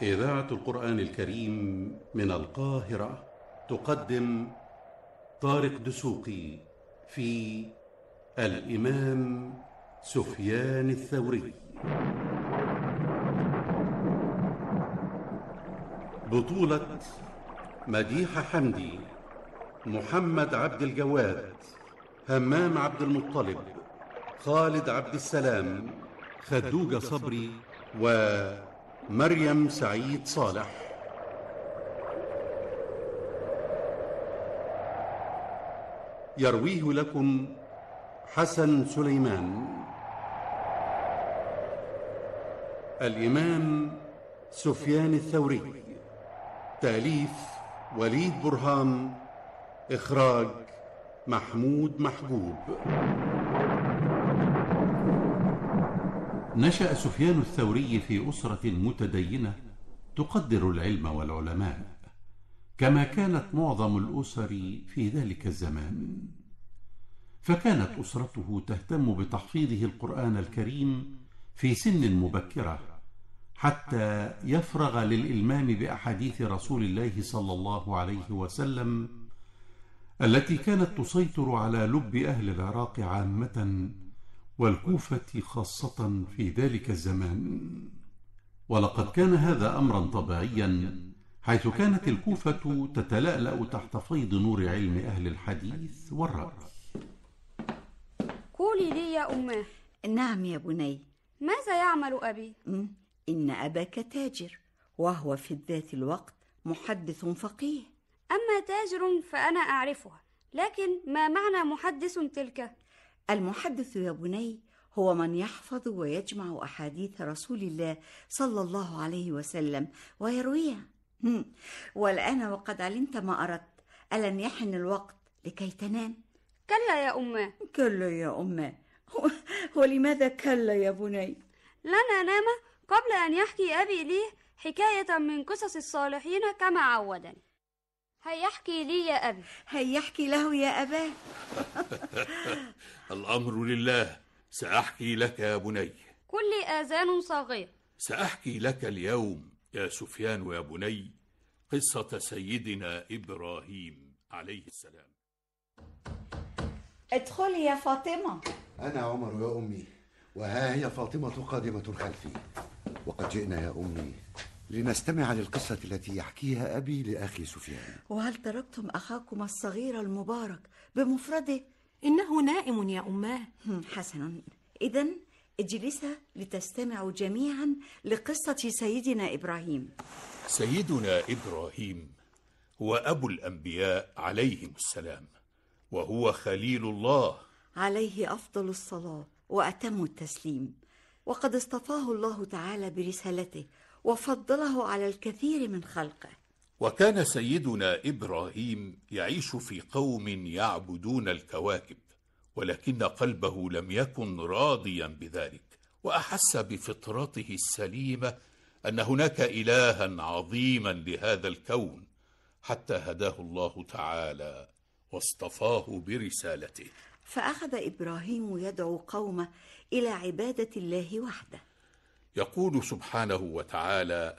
إذاعة القرآن الكريم من القاهرة تقدم طارق دسوقي في الإمام سفيان الثوري. بطولة مديحة حمدي محمد عبد الجواد همام عبد المطلب خالد عبد السلام خدوجة صبري ومريم سعيد صالح. يرويه لكم حسن سليمان. الإمام سفيان الثوري. تأليف وليد برهان. إخراج محمود محجوب نشأ سفيان الثوري في أسرة متدينة تقدر العلم والعلماء كما كانت معظم الأسر في ذلك الزمان. فكانت أسرته تهتم بتحفيظه القرآن الكريم في سن مبكرة حتى يفرغ للإلمام بأحاديث رسول الله صلى الله عليه وسلم التي كانت تسيطر على لب أهل العراق عامة والكوفة خاصة في ذلك الزمان. ولقد كان هذا أمرا طبيعيا حيث كانت الكوفة تتلألأ تحت فيض نور علم أهل الحديث والرأي قولي لي يا أماه نعم يا بني. ماذا يعمل أبي؟ إن أباك تاجر وهو في ذات الوقت محدث فقيه. أما تاجر فأنا أعرفها لكن ما معنى محدث تلك؟ المحدث يا بني هو من يحفظ ويجمع أحاديث رسول الله صلى الله عليه وسلم ويرويها. هم، والآن وقد علمت ما أردت ألن يحن الوقت لكي تنام؟ كلا يا أماه كلا يا أمة. ولماذا كلا يا بني؟ لن أنام قبل أن يحكي أبي لي حكاية من قصص الصالحين كما عودني. هيا احكي لي يا أبي. هيا احكي له يا أباه. الأمر لله سأحكي لك يا بني. كل آذان صاغية. سأحكي لك اليوم يا سفيان ويا بني قصة سيدنا إبراهيم عليه السلام. ادخلي يا فاطمة. أنا عمر يا أمي وها هي فاطمة قادمة خلفي. وقد جئنا يا أمي لنستمع للقصة التي يحكيها أبي لأخي سفيان. وهل تركتم أخاكم الصغير المبارك بمفرده؟ إنه نائم يا أماه. حسنا إذا اجلسا لتستمعوا جميعا لقصة سيدنا إبراهيم. سيدنا إبراهيم هو أبو الأنبياء عليهم السلام وهو خليل الله. عليه أفضل الصلاة وأتم التسليم. وقد اصطفاه الله تعالى برسالته وفضله على الكثير من خلقه. وكان سيدنا إبراهيم يعيش في قوم يعبدون الكواكب ولكن قلبه لم يكن راضيا بذلك وأحس بفطرته السليمة أن هناك إلها عظيما لهذا الكون حتى هداه الله تعالى واصطفاه برسالته. فأخذ إبراهيم يدعو قومه إلى عبادة الله وحده. يقول سبحانه وتعالى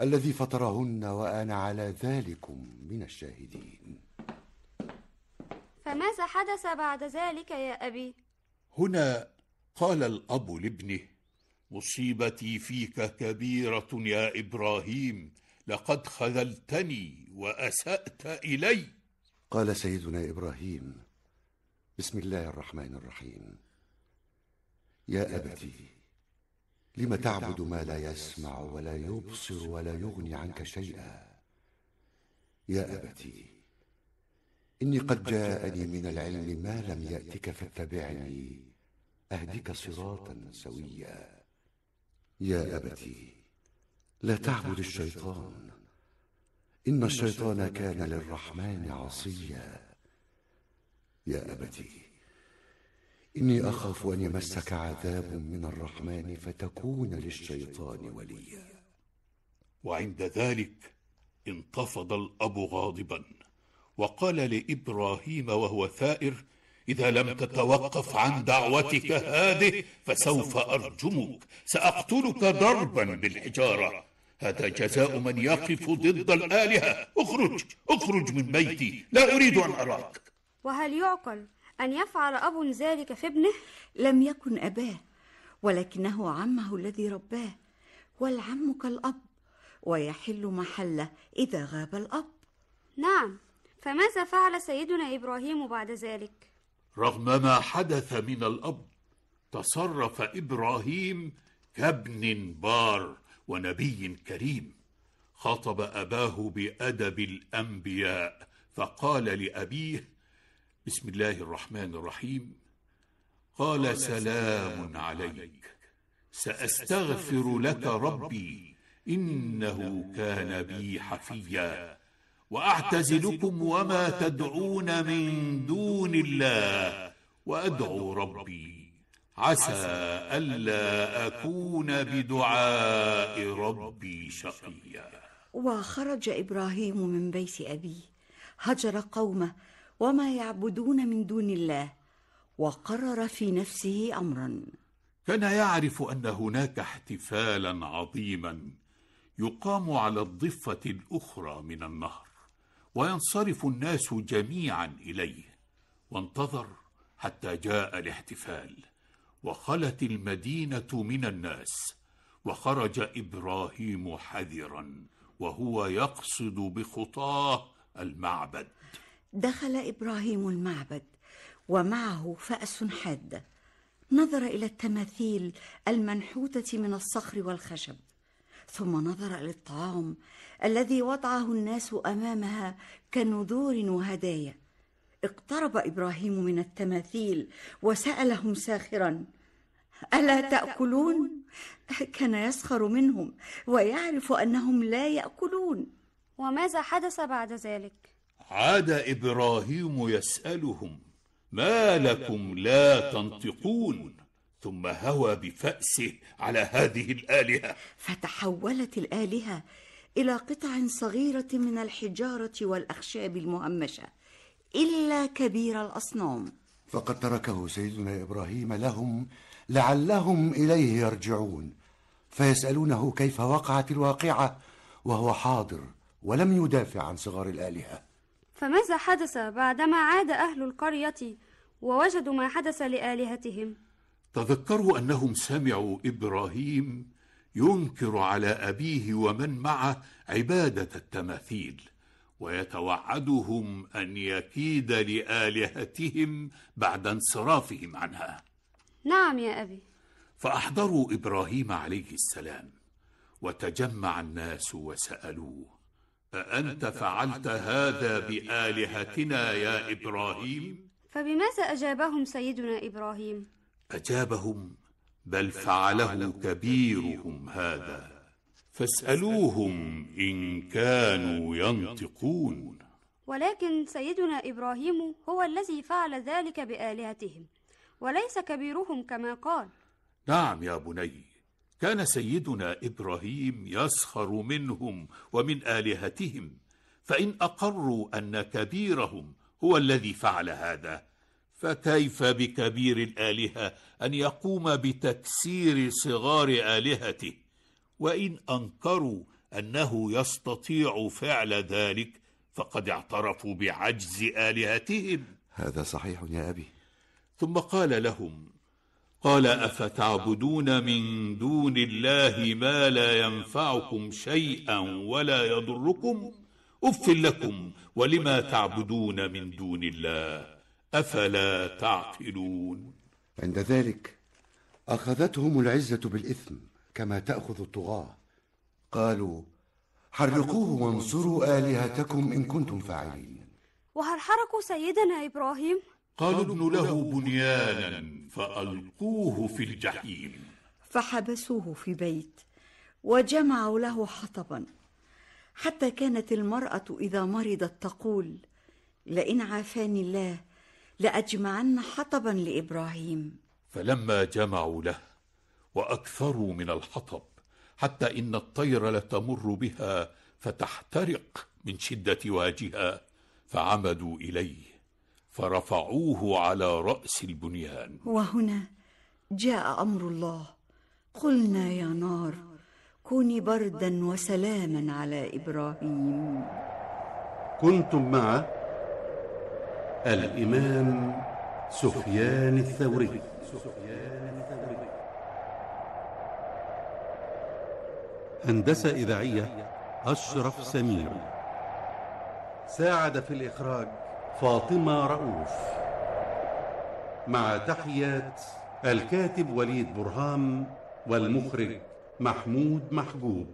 الذي فطرهن وأنا على ذلكم من الشاهدين. فماذا حدث بعد ذلك يا أبي؟ هنا قال الأب لابنه مصيبتي فيك كبيرة يا إبراهيم لقد خذلتني وأسأت إلي. قال سيدنا إبراهيم بسم الله الرحمن الرحيم. يا أبتي. لم تعبد ما لا يسمع ولا يبصر ولا يغني عنك شيئا؟ يا أبتي إني قد جاءني من العلم ما لم يأتك فاتبعني أهدك صراطا سويا. يا أبتي لا تعبد الشيطان إن الشيطان كان للرحمن عصيا. يا أبتي إني أخاف أن يمسك عذاب من الرحمن فتكون للشيطان وليا. وعند ذلك انتفض الأب غاضبا وقال لإبراهيم وهو ثائر إذا لم تتوقف عن دعوتك هذه فسوف أرجمك سأقتلك ضربا بالحجارة. هذا جزاء من يقف ضد الآلهة. اخرج اخرج من بيتي لا أريد أن أراك. وهل يعقل أن يفعل أب ذلك في ابنه؟ لم يكن أباه ولكنه عمه الذي رباه والعم كالأب ويحل محله إذا غاب الأب نعم فماذا فعل سيدنا إبراهيم بعد ذلك؟ رغم ما حدث من الأب تصرف إبراهيم كابن بار ونبي كريم خاطب أباه بأدب الأنبياء فقال لأبيه بسم الله الرحمن الرحيم. قال سلام عليك. سأستغفر لك ربي. إنه كان بي حفيا. وأعتزلكم وما تدعون من دون الله. وأدعو ربي. عسى ألا أكون بدعاء ربي شقيا. وخرج إبراهيم من بيت أبيه. هجر قومه وما يعبدون من دون الله وقرر في نفسه أمرا. كان يعرف أن هناك احتفالا عظيما يقام على الضفة الأخرى من النهر وينصرف الناس جميعا إليه وانتظر حتى جاء الاحتفال وخلت المدينة من الناس وخرج إبراهيم حذرا وهو يقصد بخطاه المعبد. دخل إبراهيم المعبد ومعه فأس حادة نظر إلى التماثيل المنحوتة من الصخر والخشب ثم نظر إلى الطعام الذي وضعه الناس أمامها كنذور وهدايا اقترب إبراهيم من التماثيل وسألهم ساخرا ألا تأكلون؟ كان يسخر منهم ويعرف أنهم لا يأكلون وماذا حدث بعد ذلك؟ عاد إبراهيم يسألهم ما لكم لا تنطقون؟ ثم هوى بفأسه على هذه الآلهة. فتحولت الآلهة إلى قطع صغيرة من الحجارة والأخشاب المهمشة إلا كبير الأصنام. فقد تركه سيدنا إبراهيم لهم لعلهم إليه يرجعون فيسألونه كيف وقعت الواقعة وهو حاضر ولم يدافع عن صغار الآلهة. فماذا حدث بعدما عاد أهل القرية ووجدوا ما حدث لآلهتهم؟ تذكروا أنهم سمعوا إبراهيم ينكر على أبيه ومن معه عبادة التماثيل ويتوعدهم أن يكيد لآلهتهم بعد انصرافهم عنها نعم يا أبي فأحضروا إبراهيم عليه السلام وتجمع الناس وسألوه أأنت فعلت هذا بآلهتنا يا إبراهيم؟ فبماذا أجابهم سيدنا إبراهيم؟ أجابهم بل فعله كبيرهم هذا فاسألوهم إن كانوا ينطقون ولكن سيدنا إبراهيم هو الذي فعل ذلك بآلهتهم وليس كبيرهم كما قال نعم يا بني كان سيدنا إبراهيم يسخر منهم ومن آلهتهم فإن أقروا أن كبيرهم هو الذي فعل هذا فكيف بكبير الآلهة أن يقوم بتكسير صغار آلهته؟ وإن أنكروا أنه يستطيع فعل ذلك فقد اعترفوا بعجز آلهتهم. هذا صحيح يا أبي. ثم قال لهم قال أفتعبدون من دون الله ما لا ينفعكم شيئا ولا يضركم؟ أف لكم ولما تعبدون من دون الله؟ أفلا تعقلون؟ عند ذلك أخذتهم العزة بالإثم كما تأخذ الطغاة. قالوا حرقوه وانصروا آلهتكم إن كنتم فاعلين. وهل حرقوا سيدنا إبراهيم؟ قالوا ابنوا له بنيانا فألقوه في الجحيم. فحبسوه في بيت وجمعوا له حطبا. حتى كانت المرأة إذا مرضت تقول لئن عافاني الله لأجمعن حطبا لإبراهيم. فلما جمعوا له وأكثروا من الحطب حتى إن الطير لتمر بها فتحترق من شدة واجها فعمدوا إليه. فرفعوه على رأس البنيان. وهنا جاء أمر الله. قلنا يا نار كوني بردا وسلاما على إبراهيم. كنتم مع الإمام سفيان الثوري. هندسة إذاعية أشرف سمير. ساعد في الإخراج فاطمة رؤوف. مع تحيات الكاتب وليد برهام والمخرج محمود محجوب.